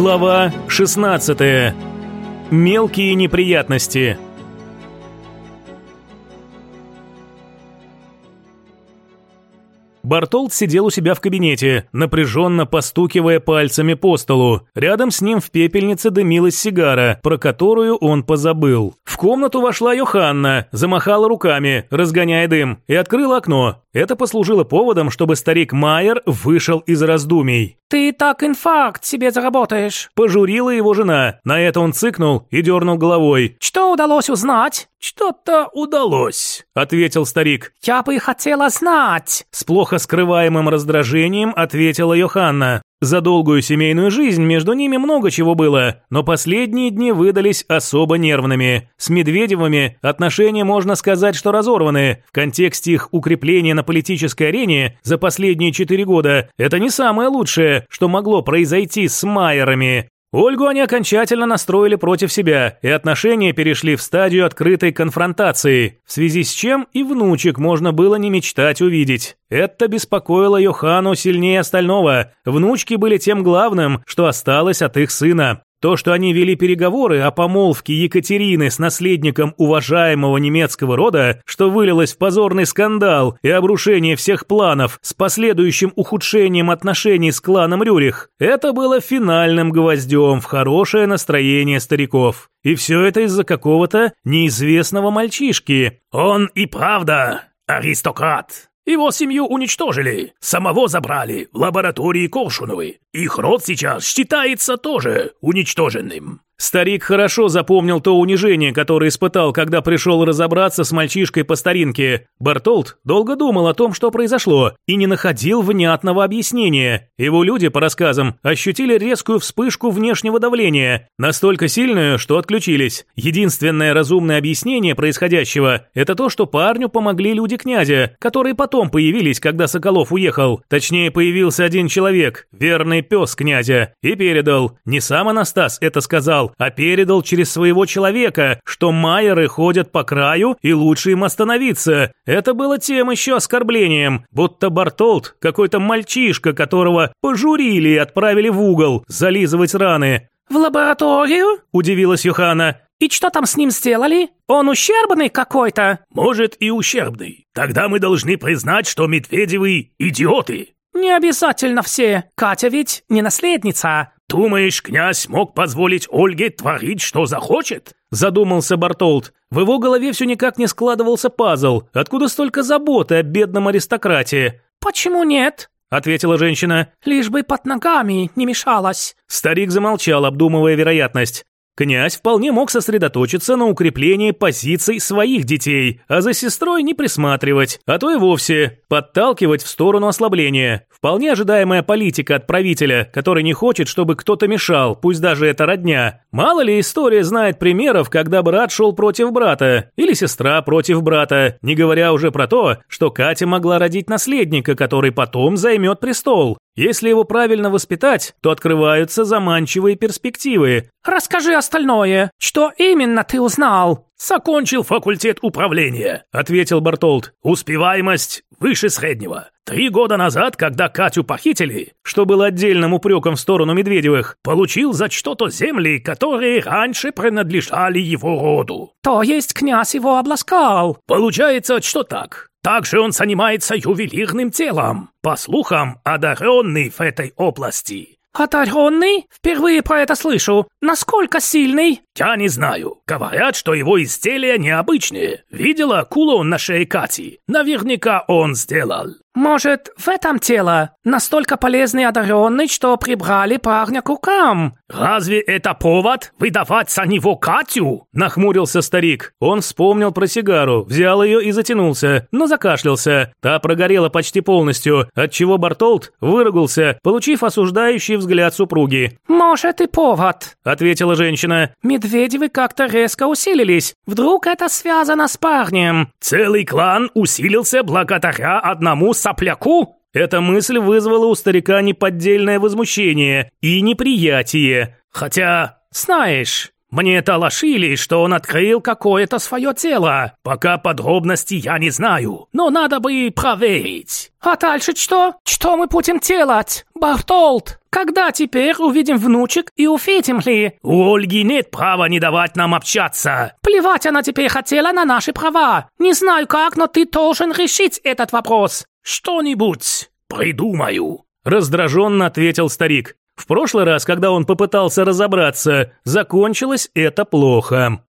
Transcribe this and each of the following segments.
Глава 16. Мелкие неприятности. Бартолд сидел у себя в кабинете, напряженно постукивая пальцами по столу. Рядом с ним в пепельнице дымилась сигара, про которую он позабыл. В комнату вошла Йоханна, замахала руками, разгоняя дым, и открыла окно. Это послужило поводом, чтобы старик Майер вышел из раздумий. «Ты так инфаркт себе заработаешь!» Пожурила его жена. На это он цыкнул и дернул головой. «Что удалось узнать?» «Что-то удалось», — ответил старик. «Я бы хотела знать!» С плохо скрываемым раздражением ответила Йоханна. За долгую семейную жизнь между ними много чего было, но последние дни выдались особо нервными. С Медведевыми отношения, можно сказать, что разорваны. В контексте их укрепления на политической арене за последние четыре года это не самое лучшее, что могло произойти с Майерами. Ольгу они окончательно настроили против себя, и отношения перешли в стадию открытой конфронтации, в связи с чем и внучек можно было не мечтать увидеть. Это беспокоило Йохану сильнее остального. Внучки были тем главным, что осталось от их сына. То, что они вели переговоры о помолвке Екатерины с наследником уважаемого немецкого рода, что вылилось в позорный скандал и обрушение всех планов с последующим ухудшением отношений с кланом Рюрих, это было финальным гвоздем в хорошее настроение стариков. И все это из-за какого-то неизвестного мальчишки. «Он и правда аристократ», его семью уничтожили, самого забрали в лаборатории Коршуновой. Их род сейчас считается тоже уничтоженным. Старик хорошо запомнил то унижение, которое испытал, когда пришел разобраться с мальчишкой по старинке. Бартолд долго думал о том, что произошло, и не находил внятного объяснения. Его люди, по рассказам, ощутили резкую вспышку внешнего давления, настолько сильную, что отключились. Единственное разумное объяснение происходящего – это то, что парню помогли люди князя, которые потом появились, когда Соколов уехал. Точнее, появился один человек, верный пес князя, и передал. Не сам Анастас это сказал, а передал через своего человека, что майеры ходят по краю и лучше им остановиться. Это было тем еще оскорблением, будто Бартолд какой-то мальчишка, которого пожурили и отправили в угол зализывать раны. «В лабораторию?» – удивилась Юхана. «И что там с ним сделали? Он ущербный какой-то?» «Может, и ущербный. Тогда мы должны признать, что Медведевы – идиоты». «Не обязательно все. Катя ведь не наследница. «Думаешь, князь мог позволить Ольге творить, что захочет?» Задумался Бартолд. В его голове все никак не складывался пазл. Откуда столько заботы о бедном аристократе? «Почему нет?» – ответила женщина. «Лишь бы под ногами не мешалось». Старик замолчал, обдумывая вероятность. Князь вполне мог сосредоточиться на укреплении позиций своих детей, а за сестрой не присматривать, а то и вовсе подталкивать в сторону ослабления. Вполне ожидаемая политика от правителя, который не хочет, чтобы кто-то мешал, пусть даже это родня. Мало ли история знает примеров, когда брат шел против брата, или сестра против брата, не говоря уже про то, что Катя могла родить наследника, который потом займет престол. Если его правильно воспитать, то открываются заманчивые перспективы. «Расскажи остальное. Что именно ты узнал?» «Закончил факультет управления», — ответил Бартолд. «Успеваемость выше среднего. Три года назад, когда Катю похитили, что было отдельным упреком в сторону Медведевых, получил за что-то земли, которые раньше принадлежали его роду». «То есть князь его обласкал?» «Получается, что так. Также он занимается ювелирным телом, по слухам, одаренный в этой области. «Одаренный? Впервые про это слышу. Насколько сильный?» «Я не знаю. Говорят, что его изделия необычные. Видела кулон на шее Кати? Наверняка он сделал». «Может, в этом тело? Настолько полезный и одаренный, что прибрали парня к рукам?» «Разве это повод выдавать за него Катю?» – нахмурился старик. Он вспомнил про сигару, взял ее и затянулся, но закашлялся. Та прогорела почти полностью, отчего Бартолд выругался, получив осуждающий взгляд супруги. «Может и повод», – ответила женщина. «Медведевы как-то резко усилились. Вдруг это связано с парнем?» «Целый клан усилился благодаря одному сопляку?» Эта мысль вызвала у старика неподдельное возмущение и неприятие. Хотя, знаешь, Мне талашили, что он открыл какое-то свое тело. Пока подробности я не знаю, но надо бы проверить. А дальше что? Что мы будем делать? Бартолд, когда теперь увидим внучек и увидим ли? У Ольги нет права не давать нам общаться. Плевать она теперь хотела на наши права. Не знаю как, но ты должен решить этот вопрос. Что-нибудь придумаю. Раздраженно ответил старик. В прошлый раз, когда он попытался разобраться, закончилось это плохо.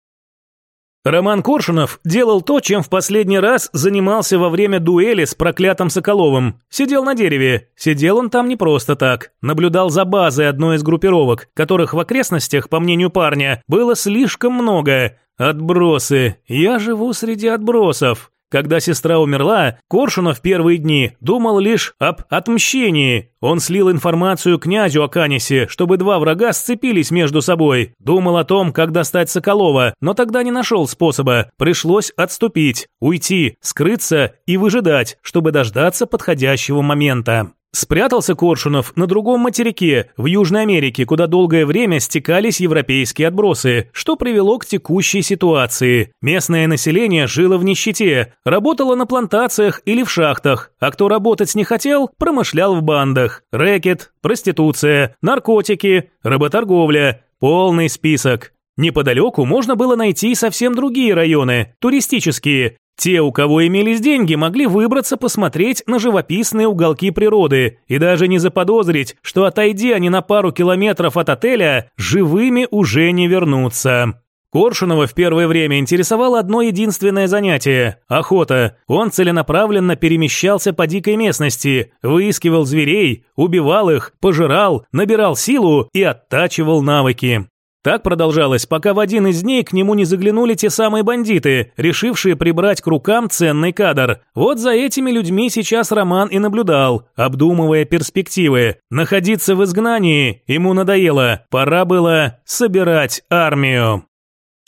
Роман Коршунов делал то, чем в последний раз занимался во время дуэли с проклятым Соколовым. Сидел на дереве. Сидел он там не просто так. Наблюдал за базой одной из группировок, которых в окрестностях, по мнению парня, было слишком много. Отбросы. Я живу среди отбросов. Когда сестра умерла, Коршунов первые дни думал лишь об отмщении. Он слил информацию князю о Канисе, чтобы два врага сцепились между собой. Думал о том, как достать Соколова, но тогда не нашел способа. Пришлось отступить, уйти, скрыться и выжидать, чтобы дождаться подходящего момента. Спрятался Коршунов на другом материке, в Южной Америке, куда долгое время стекались европейские отбросы, что привело к текущей ситуации. Местное население жило в нищете, работало на плантациях или в шахтах, а кто работать не хотел, промышлял в бандах. Рэкет, проституция, наркотики, работорговля, полный список. Неподалеку можно было найти совсем другие районы, туристические, те, у кого имелись деньги, могли выбраться посмотреть на живописные уголки природы и даже не заподозрить, что отойди они на пару километров от отеля, живыми уже не вернутся. Коршунова в первое время интересовало одно единственное занятие – охота. Он целенаправленно перемещался по дикой местности, выискивал зверей, убивал их, пожирал, набирал силу и оттачивал навыки. Так продолжалось, пока в один из дней к нему не заглянули те самые бандиты, решившие прибрать к рукам ценный кадр. Вот за этими людьми сейчас Роман и наблюдал, обдумывая перспективы. Находиться в изгнании ему надоело, пора было собирать армию.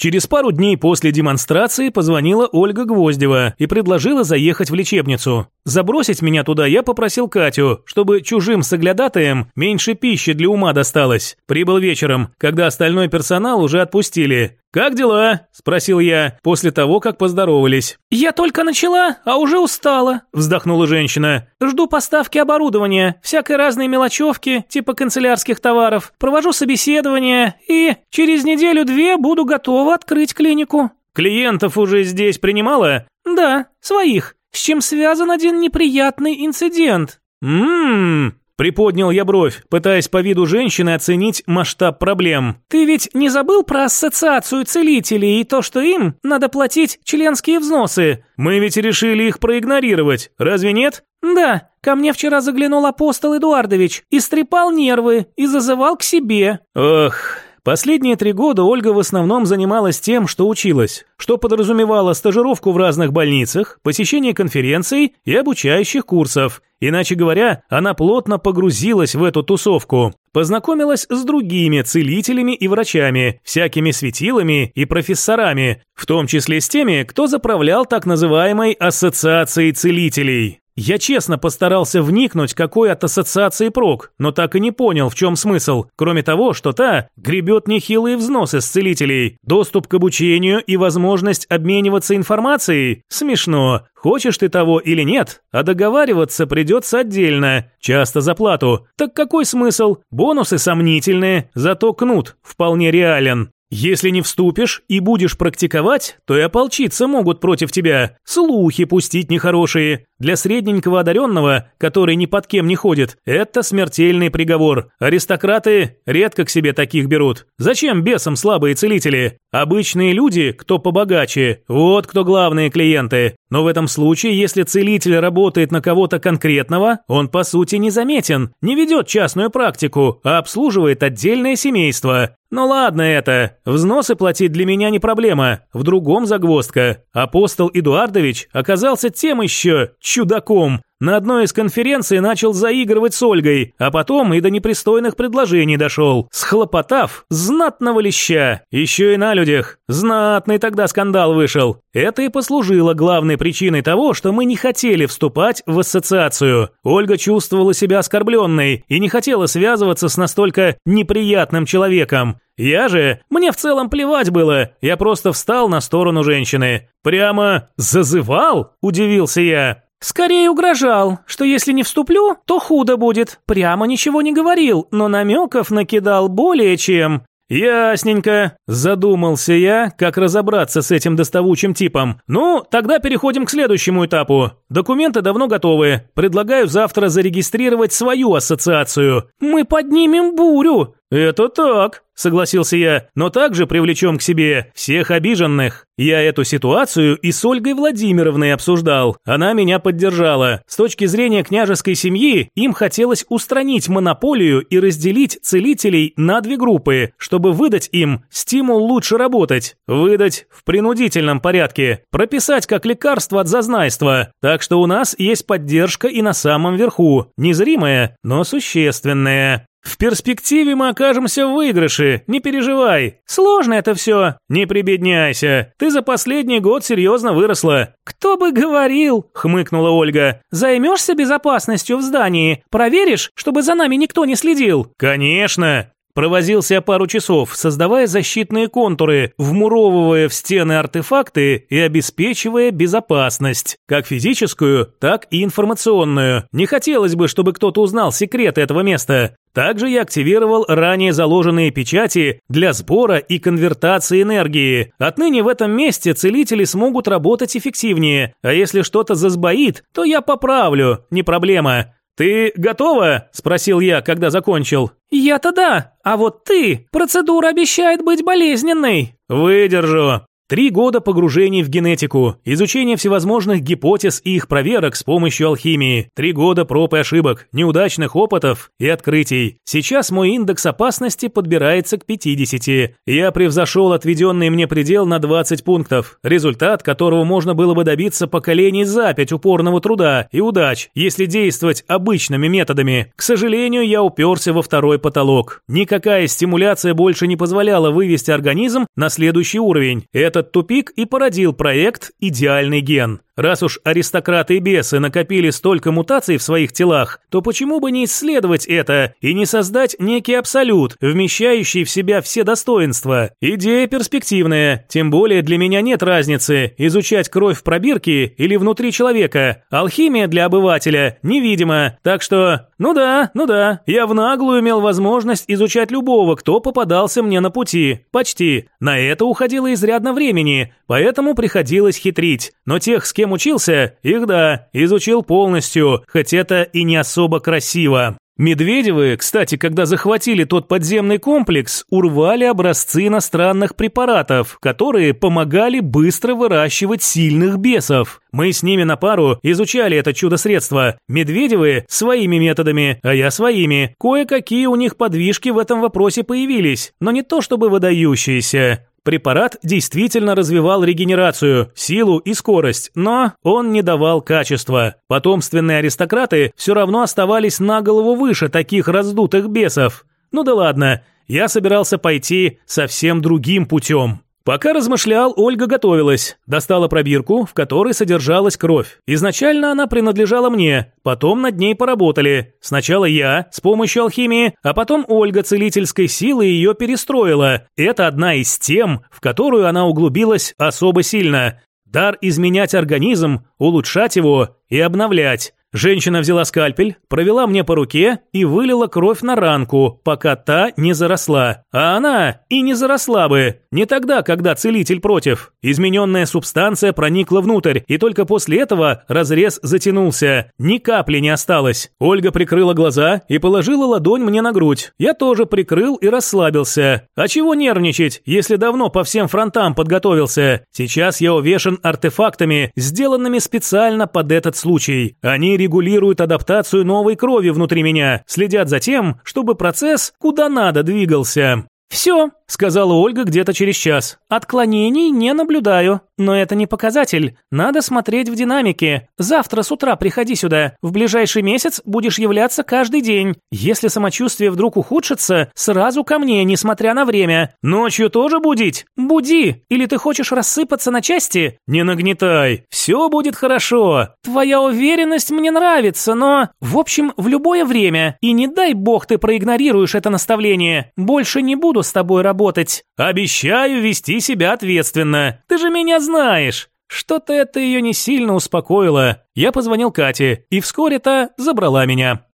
Через пару дней после демонстрации позвонила Ольга Гвоздева и предложила заехать в лечебницу. Забросить меня туда я попросил Катю, чтобы чужим соглядатаем меньше пищи для ума досталось. Прибыл вечером, когда остальной персонал уже отпустили. «Как дела?» – спросил я, после того, как поздоровались. «Я только начала, а уже устала», – вздохнула женщина. «Жду поставки оборудования, всякой разной мелочевки, типа канцелярских товаров. Провожу собеседование и через неделю-две буду готова открыть клинику». «Клиентов уже здесь принимала?» «Да, своих с чем связан один неприятный инцидент. Ммм, Приподнял я бровь, пытаясь по виду женщины оценить масштаб проблем. «Ты ведь не забыл про ассоциацию целителей и то, что им надо платить членские взносы?» «Мы ведь решили их проигнорировать, разве нет?» «Да, ко мне вчера заглянул апостол Эдуардович, истрепал нервы и зазывал к себе». «Ох, Последние три года Ольга в основном занималась тем, что училась, что подразумевало стажировку в разных больницах, посещение конференций и обучающих курсов. Иначе говоря, она плотно погрузилась в эту тусовку, познакомилась с другими целителями и врачами, всякими светилами и профессорами, в том числе с теми, кто заправлял так называемой ассоциацией целителей. Я честно постарался вникнуть, какой от ассоциации прок, но так и не понял, в чем смысл, кроме того, что та гребет нехилые взносы с целителей, доступ к обучению и возможность обмениваться информацией. Смешно. Хочешь ты того или нет, а договариваться придется отдельно, часто за плату. Так какой смысл? Бонусы сомнительные, зато кнут вполне реален. Если не вступишь и будешь практиковать, то и ополчиться могут против тебя, слухи пустить нехорошие. Для средненького одаренного, который ни под кем не ходит, это смертельный приговор. Аристократы редко к себе таких берут. Зачем бесам слабые целители? Обычные люди, кто побогаче, вот кто главные клиенты. Но в этом случае, если целитель работает на кого-то конкретного, он по сути незаметен, не ведет частную практику, а обслуживает отдельное семейство. Ну ладно это, взносы платить для меня не проблема, в другом загвоздка. Апостол Эдуардович оказался тем еще чудаком. На одной из конференций начал заигрывать с Ольгой, а потом и до непристойных предложений дошел, схлопотав знатного леща. Еще и на людях. Знатный тогда скандал вышел. Это и послужило главной причиной того, что мы не хотели вступать в ассоциацию. Ольга чувствовала себя оскорбленной и не хотела связываться с настолько неприятным человеком. Я же, мне в целом плевать было, я просто встал на сторону женщины. Прямо зазывал? Удивился я. Скорее угрожал, что если не вступлю, то худо будет. Прямо ничего не говорил, но намеков накидал более чем. «Ясненько», – задумался я, как разобраться с этим доставучим типом. «Ну, тогда переходим к следующему этапу. Документы давно готовы. Предлагаю завтра зарегистрировать свою ассоциацию». «Мы поднимем бурю», «Это так», – согласился я, – «но также привлечем к себе всех обиженных. Я эту ситуацию и с Ольгой Владимировной обсуждал. Она меня поддержала. С точки зрения княжеской семьи, им хотелось устранить монополию и разделить целителей на две группы, чтобы выдать им стимул лучше работать. Выдать в принудительном порядке. Прописать как лекарство от зазнайства. Так что у нас есть поддержка и на самом верху. Незримая, но существенная. В перспективе мы окажемся в выигрыше, не переживай. Сложно это все. Не прибедняйся. Ты за последний год серьезно выросла. Кто бы говорил, хмыкнула Ольга. Займешься безопасностью в здании. Проверишь, чтобы за нами никто не следил. Конечно. Провозился пару часов, создавая защитные контуры, вмуровывая в стены артефакты и обеспечивая безопасность, как физическую, так и информационную. Не хотелось бы, чтобы кто-то узнал секреты этого места. Также я активировал ранее заложенные печати для сбора и конвертации энергии. Отныне в этом месте целители смогут работать эффективнее, а если что-то засбоит, то я поправлю, не проблема. «Ты готова?» – спросил я, когда закончил. «Я-то да, а вот ты. Процедура обещает быть болезненной». «Выдержу». Три года погружений в генетику, изучение всевозможных гипотез и их проверок с помощью алхимии, три года проб и ошибок, неудачных опытов и открытий. Сейчас мой индекс опасности подбирается к 50. Я превзошел отведенный мне предел на 20 пунктов, результат которого можно было бы добиться поколений за пять упорного труда и удач, если действовать обычными методами. К сожалению, я уперся во второй потолок. Никакая стимуляция больше не позволяла вывести организм на следующий уровень. Это этот тупик и породил проект «Идеальный ген». Раз уж аристократы и бесы накопили столько мутаций в своих телах, то почему бы не исследовать это и не создать некий абсолют, вмещающий в себя все достоинства? Идея перспективная, тем более для меня нет разницы, изучать кровь в пробирке или внутри человека. Алхимия для обывателя невидима, так что... Ну да, ну да, я в наглую имел возможность изучать любого, кто попадался мне на пути. Почти. На это уходило изрядно времени, поэтому приходилось хитрить. Но тех, с кем чем учился, их да, изучил полностью, хоть это и не особо красиво. Медведевы, кстати, когда захватили тот подземный комплекс, урвали образцы иностранных препаратов, которые помогали быстро выращивать сильных бесов. Мы с ними на пару изучали это чудо-средство. Медведевы своими методами, а я своими. Кое-какие у них подвижки в этом вопросе появились, но не то чтобы выдающиеся. Препарат действительно развивал регенерацию, силу и скорость, но он не давал качества. Потомственные аристократы все равно оставались на голову выше таких раздутых бесов. Ну да ладно, я собирался пойти совсем другим путем. Пока размышлял, Ольга готовилась. Достала пробирку, в которой содержалась кровь. Изначально она принадлежала мне, потом над ней поработали. Сначала я, с помощью алхимии, а потом Ольга целительской силы ее перестроила. Это одна из тем, в которую она углубилась особо сильно. Дар изменять организм, улучшать его и обновлять. Женщина взяла скальпель, провела мне по руке и вылила кровь на ранку, пока та не заросла. А она и не заросла бы. Не тогда, когда целитель против. Измененная субстанция проникла внутрь, и только после этого разрез затянулся. Ни капли не осталось. Ольга прикрыла глаза и положила ладонь мне на грудь. Я тоже прикрыл и расслабился. А чего нервничать, если давно по всем фронтам подготовился? Сейчас я увешан артефактами, сделанными специально под этот случай. Они регулируют адаптацию новой крови внутри меня, следят за тем, чтобы процесс куда надо двигался. «Все», — сказала Ольга где-то через час. «Отклонений не наблюдаю. Но это не показатель. Надо смотреть в динамике. Завтра с утра приходи сюда. В ближайший месяц будешь являться каждый день. Если самочувствие вдруг ухудшится, сразу ко мне, несмотря на время. Ночью тоже будить? Буди. Или ты хочешь рассыпаться на части? Не нагнетай. Все будет хорошо. Твоя уверенность мне нравится, но... В общем, в любое время. И не дай бог ты проигнорируешь это наставление. Больше не буду с тобой работать работать. Обещаю вести себя ответственно. Ты же меня знаешь. Что-то это ее не сильно успокоило. Я позвонил Кате, и вскоре та забрала меня.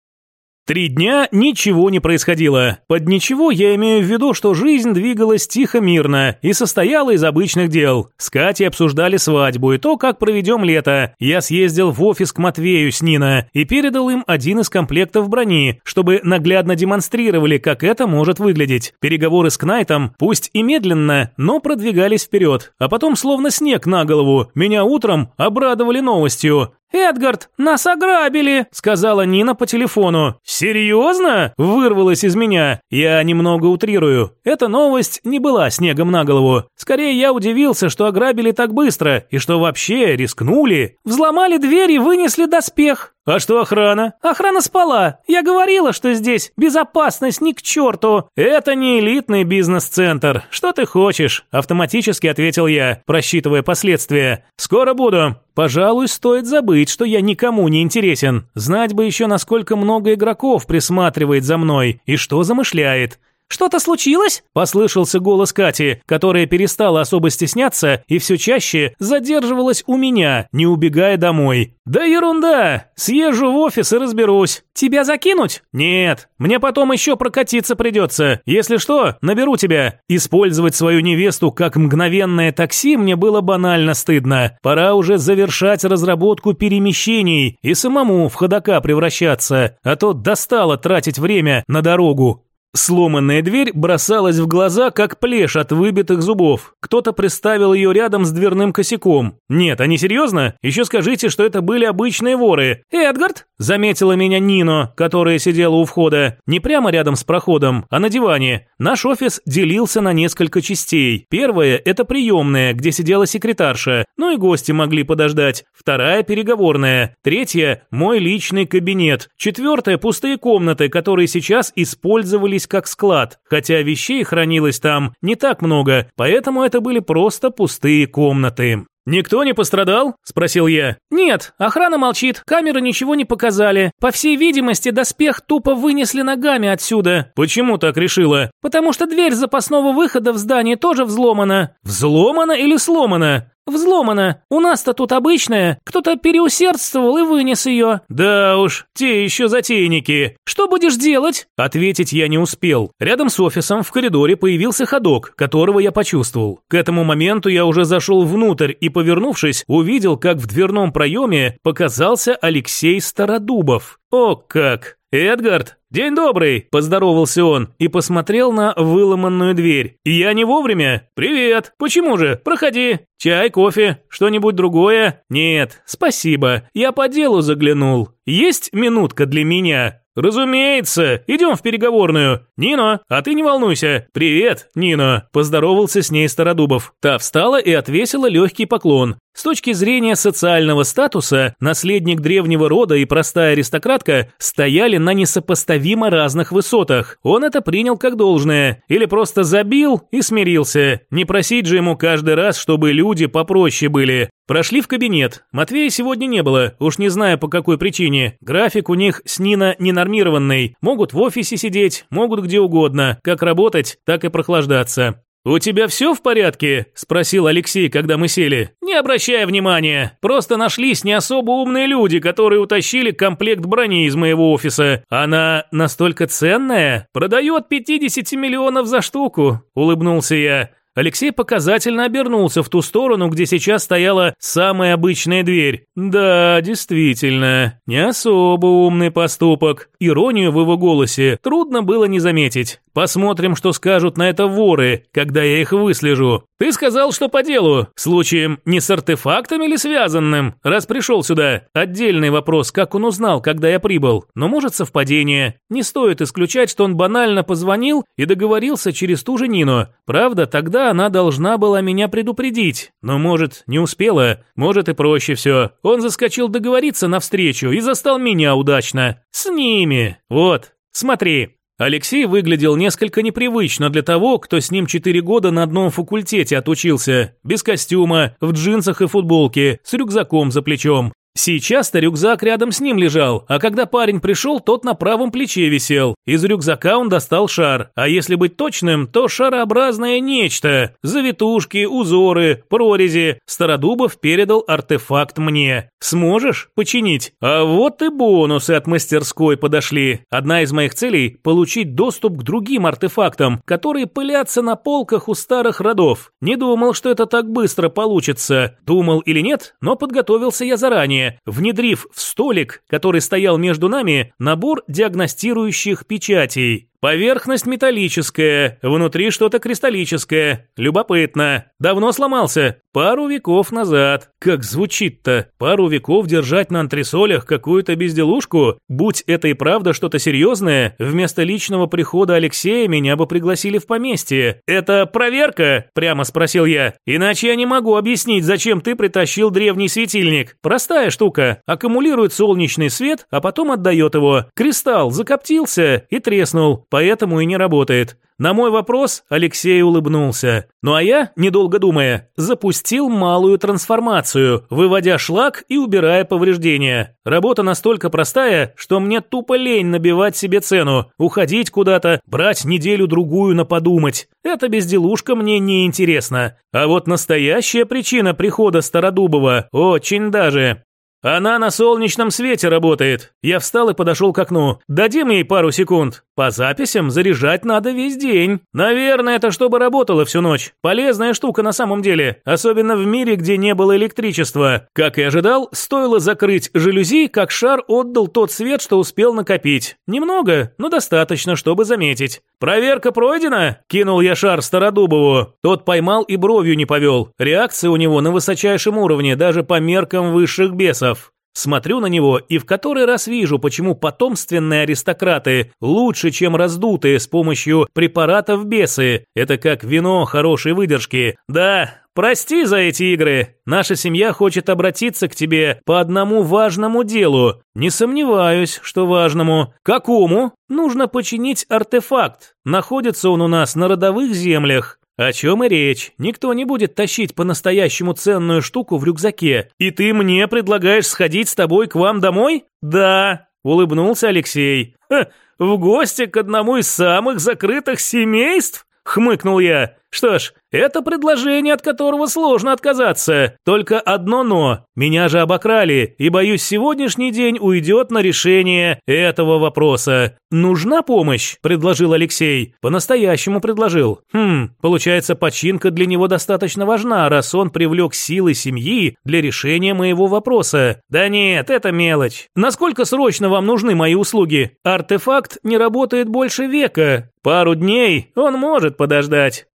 Три дня ничего не происходило. Под ничего я имею в виду, что жизнь двигалась тихо-мирно и состояла из обычных дел. С Катей обсуждали свадьбу и то, как проведем лето. Я съездил в офис к Матвею с Нина и передал им один из комплектов брони, чтобы наглядно демонстрировали, как это может выглядеть. Переговоры с Кнайтом, пусть и медленно, но продвигались вперед. А потом, словно снег на голову, меня утром обрадовали новостью. «Эдгард, нас ограбили!» – сказала Нина по телефону. «Серьезно?» – вырвалось из меня. Я немного утрирую. Эта новость не была снегом на голову. Скорее, я удивился, что ограбили так быстро и что вообще рискнули. Взломали дверь и вынесли доспех. «А что охрана?» «Охрана спала. Я говорила, что здесь безопасность ни к черту». «Это не элитный бизнес-центр. Что ты хочешь?» Автоматически ответил я, просчитывая последствия. «Скоро буду». Пожалуй, стоит забыть, что я никому не интересен. Знать бы еще, насколько много игроков присматривает за мной и что замышляет. «Что-то случилось?» – послышался голос Кати, которая перестала особо стесняться и все чаще задерживалась у меня, не убегая домой. «Да ерунда! Съезжу в офис и разберусь. Тебя закинуть?» «Нет, мне потом еще прокатиться придется. Если что, наберу тебя». Использовать свою невесту как мгновенное такси мне было банально стыдно. Пора уже завершать разработку перемещений и самому в ходока превращаться, а то достало тратить время на дорогу. Сломанная дверь бросалась в глаза, как плешь от выбитых зубов. Кто-то приставил ее рядом с дверным косяком. Нет, они серьезно? Еще скажите, что это были обычные воры. «Эдгард?» – заметила меня Нино, которая сидела у входа. Не прямо рядом с проходом, а на диване. Наш офис делился на несколько частей. Первая – это приемная, где сидела секретарша. Ну и гости могли подождать. Вторая – переговорная. Третья – мой личный кабинет. Четвертая – пустые комнаты, которые сейчас использовались использовались как склад, хотя вещей хранилось там не так много, поэтому это были просто пустые комнаты. «Никто не пострадал?» – спросил я. «Нет, охрана молчит, камеры ничего не показали. По всей видимости, доспех тупо вынесли ногами отсюда». «Почему так решила?» «Потому что дверь запасного выхода в здание тоже взломана». «Взломана или сломана?» «Взломана. У нас-то тут обычная. Кто-то переусердствовал и вынес ее». «Да уж, те еще затейники. Что будешь делать?» Ответить я не успел. Рядом с офисом в коридоре появился ходок, которого я почувствовал. К этому моменту я уже зашел внутрь и, повернувшись, увидел, как в дверном проеме показался Алексей Стародубов. О как! «Эдгард, день добрый!» – поздоровался он и посмотрел на выломанную дверь. «Я не вовремя? Привет! Почему же? Проходи! Чай, кофе, что-нибудь другое?» «Нет, спасибо, я по делу заглянул. Есть минутка для меня?» «Разумеется! Идем в переговорную! Нино, а ты не волнуйся! Привет, Нино!» Поздоровался с ней Стародубов. Та встала и отвесила легкий поклон. С точки зрения социального статуса, наследник древнего рода и простая аристократка стояли на несопоставимо разных высотах. Он это принял как должное. Или просто забил и смирился. Не просить же ему каждый раз, чтобы люди попроще были. Прошли в кабинет. Матвея сегодня не было, уж не знаю по какой причине. График у них с Нина ненормированный. Могут в офисе сидеть, могут где угодно. Как работать, так и прохлаждаться. «У тебя все в порядке?» – спросил Алексей, когда мы сели. «Не обращай внимания. Просто нашлись не особо умные люди, которые утащили комплект брони из моего офиса. Она настолько ценная? Продает 50 миллионов за штуку», – улыбнулся я. Алексей показательно обернулся в ту сторону, где сейчас стояла самая обычная дверь. Да, действительно, не особо умный поступок. Иронию в его голосе трудно было не заметить. Посмотрим, что скажут на это воры, когда я их выслежу. Ты сказал, что по делу. Случаем не с артефактами ли связанным? Раз пришел сюда. Отдельный вопрос, как он узнал, когда я прибыл. Но может совпадение. Не стоит исключать, что он банально позвонил и договорился через ту же Нину. Правда, тогда она должна была меня предупредить. Но может, не успела. Может и проще все. Он заскочил договориться навстречу и застал меня удачно. С ними. Вот, смотри. Алексей выглядел несколько непривычно для того, кто с ним четыре года на одном факультете отучился, без костюма, в джинсах и футболке, с рюкзаком за плечом. Сейчас-то рюкзак рядом с ним лежал, а когда парень пришел, тот на правом плече висел. Из рюкзака он достал шар, а если быть точным, то шарообразное нечто. Завитушки, узоры, прорези. Стародубов передал артефакт мне. Сможешь починить? А вот и бонусы от мастерской подошли. Одна из моих целей – получить доступ к другим артефактам, которые пылятся на полках у старых родов. Не думал, что это так быстро получится. Думал или нет, но подготовился я заранее внедрив в столик, который стоял между нами, набор диагностирующих печатей. Поверхность металлическая, внутри что-то кристаллическое. Любопытно. Давно сломался? Пару веков назад. Как звучит-то? Пару веков держать на антресолях какую-то безделушку? Будь это и правда что-то серьезное, вместо личного прихода Алексея меня бы пригласили в поместье. Это проверка? Прямо спросил я. Иначе я не могу объяснить, зачем ты притащил древний светильник. Простая штука. Аккумулирует солнечный свет, а потом отдает его. Кристалл закоптился и треснул поэтому и не работает. На мой вопрос Алексей улыбнулся. Ну а я, недолго думая, запустил малую трансформацию, выводя шлак и убирая повреждения. Работа настолько простая, что мне тупо лень набивать себе цену, уходить куда-то, брать неделю-другую на подумать. Эта безделушка мне не интересна. А вот настоящая причина прихода Стародубова очень даже. Она на солнечном свете работает. Я встал и подошел к окну. Дадим ей пару секунд. По записям заряжать надо весь день. Наверное, это чтобы работало всю ночь. Полезная штука на самом деле, особенно в мире, где не было электричества. Как и ожидал, стоило закрыть жалюзи, как шар отдал тот свет, что успел накопить. Немного, но достаточно, чтобы заметить. «Проверка пройдена?» – кинул я шар Стародубову. Тот поймал и бровью не повел. Реакция у него на высочайшем уровне, даже по меркам высших бесов. Смотрю на него и в который раз вижу, почему потомственные аристократы лучше, чем раздутые с помощью препаратов бесы. Это как вино хорошей выдержки. Да, Прости за эти игры. Наша семья хочет обратиться к тебе по одному важному делу. Не сомневаюсь, что важному. Какому? Нужно починить артефакт. Находится он у нас на родовых землях. «О чем и речь? Никто не будет тащить по-настоящему ценную штуку в рюкзаке. И ты мне предлагаешь сходить с тобой к вам домой?» «Да», – улыбнулся Алексей. «Ха, в гости к одному из самых закрытых семейств?» – хмыкнул я. «Что ж, это предложение, от которого сложно отказаться. Только одно «но». Меня же обокрали, и, боюсь, сегодняшний день уйдет на решение этого вопроса. «Нужна помощь?» – предложил Алексей. По-настоящему предложил. Хм, получается, починка для него достаточно важна, раз он привлек силы семьи для решения моего вопроса. Да нет, это мелочь. Насколько срочно вам нужны мои услуги? Артефакт не работает больше века. Пару дней он может подождать.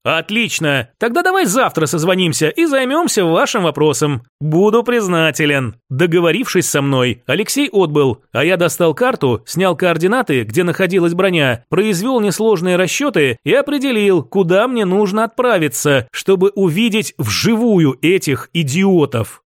Тогда давай завтра созвонимся и займемся вашим вопросом. Буду признателен. Договорившись со мной, Алексей отбыл, а я достал карту, снял координаты, где находилась броня, произвел несложные расчеты и определил, куда мне нужно отправиться, чтобы увидеть вживую этих идиотов.